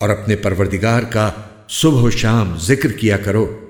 और अपने परवरदिगार का सुबह शाम ज़िक्र किया करो।